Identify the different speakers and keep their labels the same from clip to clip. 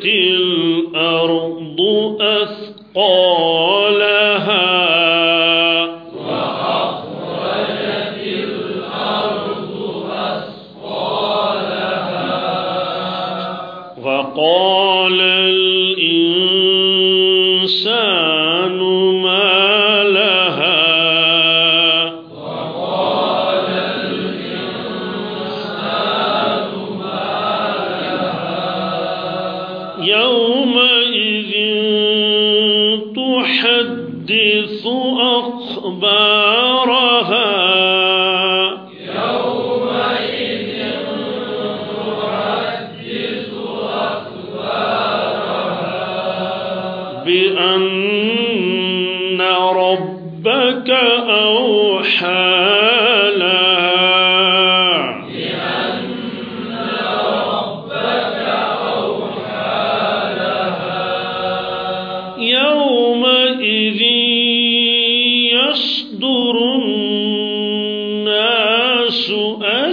Speaker 1: تھی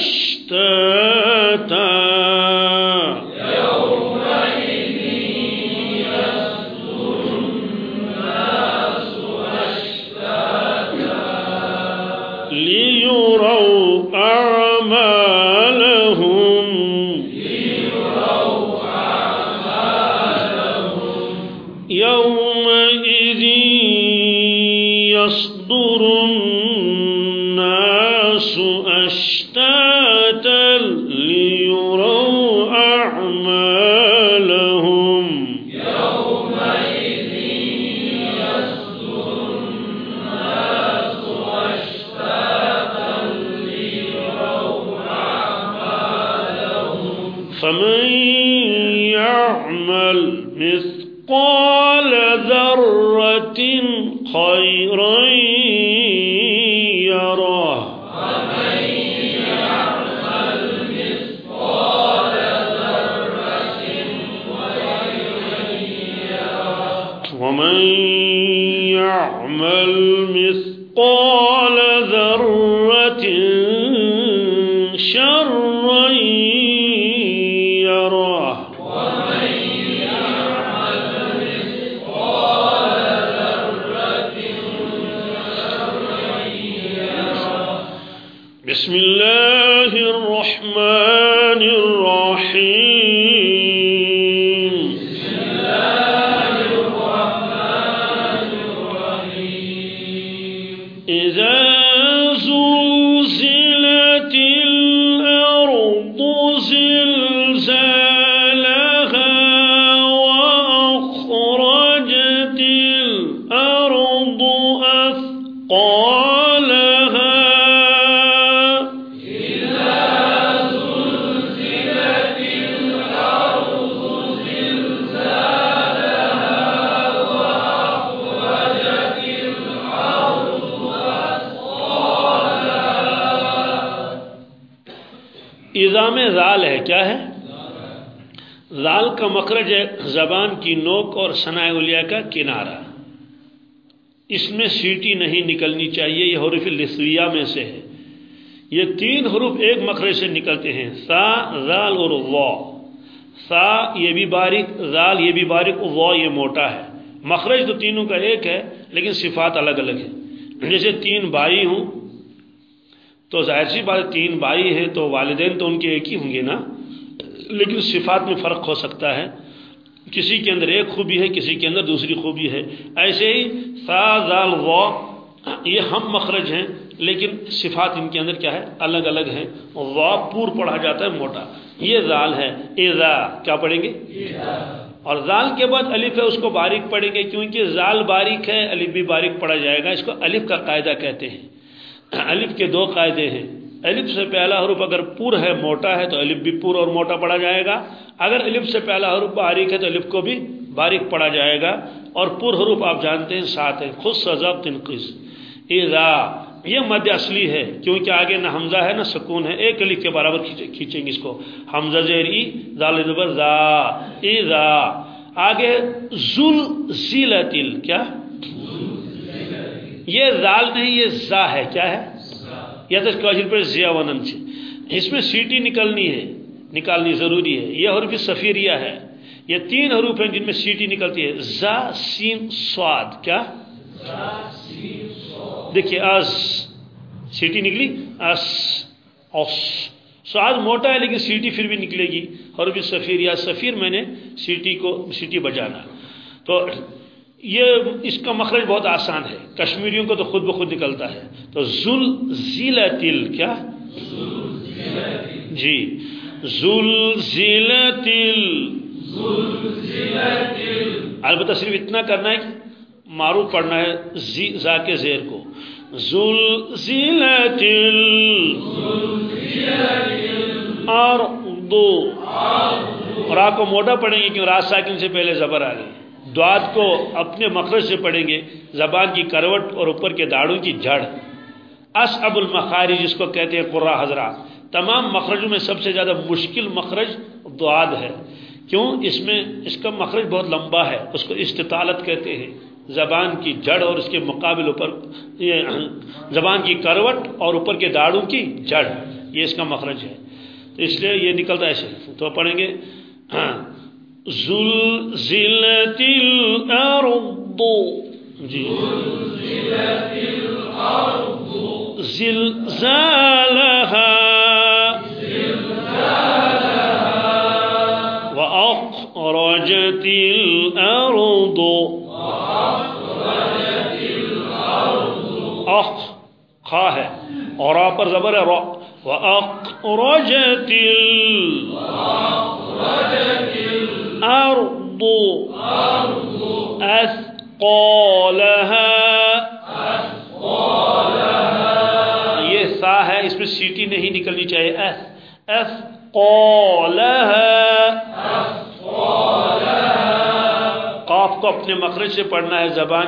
Speaker 1: cristã أعمالهم. يومئذ الناس أشتاتا أعمالهم فمن يعمل مثقال ذرة خيرا يراه ومن يعمل مثقال ذرة شرا اضام زال ہے، کیا ہے؟ زال کا مخرج ہے زبان کی نوک اور ثناء اولیاء کا کنارہ۔ اس میں سیٹی نہیں نکلنی چاہیے، یہ حروف لسویہ میں سے ہے۔ یہ تین حروف ایک مخرج سے نکلتے ہیں۔ سا زال اور وا سا یہ بھی باریک زال یہ بھی باریک وا یہ موٹا ہے۔ مخرج تو تینوں کا ایک ہے، لیکن صفات الگ الگ ہے جیسے تین بھائی ہوں تو ظاہر سی بات تین بھائی ہیں تو والدین تو ان کے ایک ہی ہوں گے نا؟ لیکن صفات میں فرق ہو سکتا ہے۔ کسی کے اندر ایک خوبی ہے کسی کے اندر دوسری خوبی ہے۔ ایسے ہی سا زال وا یہ ہم مخرج ہیں لیکن صفات ان کے اندر کیا ہے؟ الگ الگ ہیں۔ وا پور پڑھا جاتا ہے موٹا۔ یہ زال ہے۔ ایزا کیا پڑھیں گے؟ اور زال کے بعد الف ہے اس کو باریک پڑھیں گے کیونکہ زال باریک ہے الف بھی باریک پڑھا جائے گا۔ اس کو الف کا قاعدہ کہتے ہیں۔ الف کے دو قاعدے ہیں۔ الف سے پہلا حروف اگر پور ہے، موٹا ہے، تو الف بھی پور اور موٹا پڑھا جائے گا۔ اگر الف سے پہلا حروف باریک ہے، تو الف کو بھی باریک پڑھا جائے گا۔ اور پور حروف آپ جانتے ہیں، سات ہیں۔ خود سزب تنقص اذا، یہ مد اصلی ہے، کیونکہ آگے نہ حمزہ ہے، نہ سکون ہے۔ ایک علی کے برابر کھینچیں گے اس کو۔ حمزہ زیر ای زال زبر زا اذا، آگے زل زیلتل کیا؟ یہ زال نہیں، یہ زا ہے، کیا ہے؟ یا تو کاشر پر زیا ونن سے اس میں سیٹی نکلنی ہے، نکالنی ضروری ہے۔ یہ حروف سفیریہ ہے۔ یہ تین حروف ہیں جن میں سیٹی نکلتی ہے۔ زا سین سواد، کیا؟ دیکھیے اس سیٹی نکلی؟ اس اس سواد موٹا ہے لیکن سیٹی پھر بھی نکلے گی۔ اور بھی سفیر یا سفیر میں نے سیٹی کو، سیٹی بجانا۔ تو یہ اس کا مخرج بہت آسان ہے۔ کشمیریوں کو تو خود بخود نکلتا ہے۔ تو زل ذیل تل کیا جی۔ زل ذیل تل البتہ صرف اتنا کرنا ہے کہ معروف پڑھنا ہے زی زا کے زیر کو۔ زل زلت الارض را کو موٹا پڑھیں گے کیوں؟ راز ساکن سے پہلے زبر آ گئی۔ دعات کو اپنے مخرج سے پڑھیں گے۔ زبان کی کروٹ اور اوپر کے داڑوں کی جڑ۔ اس اب المخاری جس کو کہتے ہیں قرآ حضرات تمام مخرجوں میں سب سے زیادہ مشکل مخرج دعاد ہے۔ کیوں؟ اس میں اس کا مخرج بہت لمبا ہے۔ اس کو استطالت کہتے ہیں۔ زبان کی جڑ اور اس کے مقابل اوپر زبان کی کروٹ اور اوپر کے داڑوں کی جڑ۔ یہ اس کا مخرج ہے۔ تو اس لیے یہ نکلتا ہے ایسے تو پڑھیں گے۔ ہاں۔ زلزلت الارض. جی. زلزالها وأخرجت الأرض. اخ خا ہے. اور آپ پر زبر ہے رو وَأَخْرَجَتِ الْأَرْضُ أَثْقَالَهَا. یہ سا ہے، اس میں سیٹی نہیں نکلنی چاہیے. اث، أَثْقَالَهَا. قاف کو اپنے مخرج سے پڑھنا ہے زبان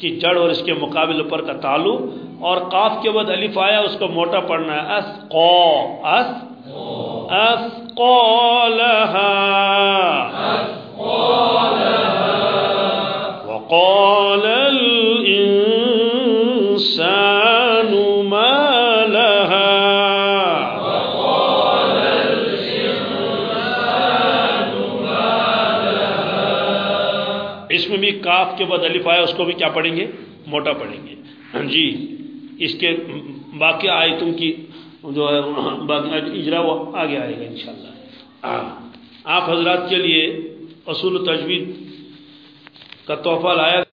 Speaker 1: کی جڑ اور اس کے مقابل اوپر کا تالو اور قاف کے بعد الف آیا، اس کو موٹا پڑھنا ہے. اس قو اس اس قولها وقال الإنسان ما لها. اس میں بھی کاف کے بعد الف آیا، اس کو بھی کیا پڑھیں گے؟ موٹا پڑھیں گے۔ ہاں جی اس کے باقی آیتوں کی جو ہے اجرا وہ آگے آئے گا انشاءاللہ۔ آپ حضرات کے لیے اصول تجوید کا تحفہ لایا۔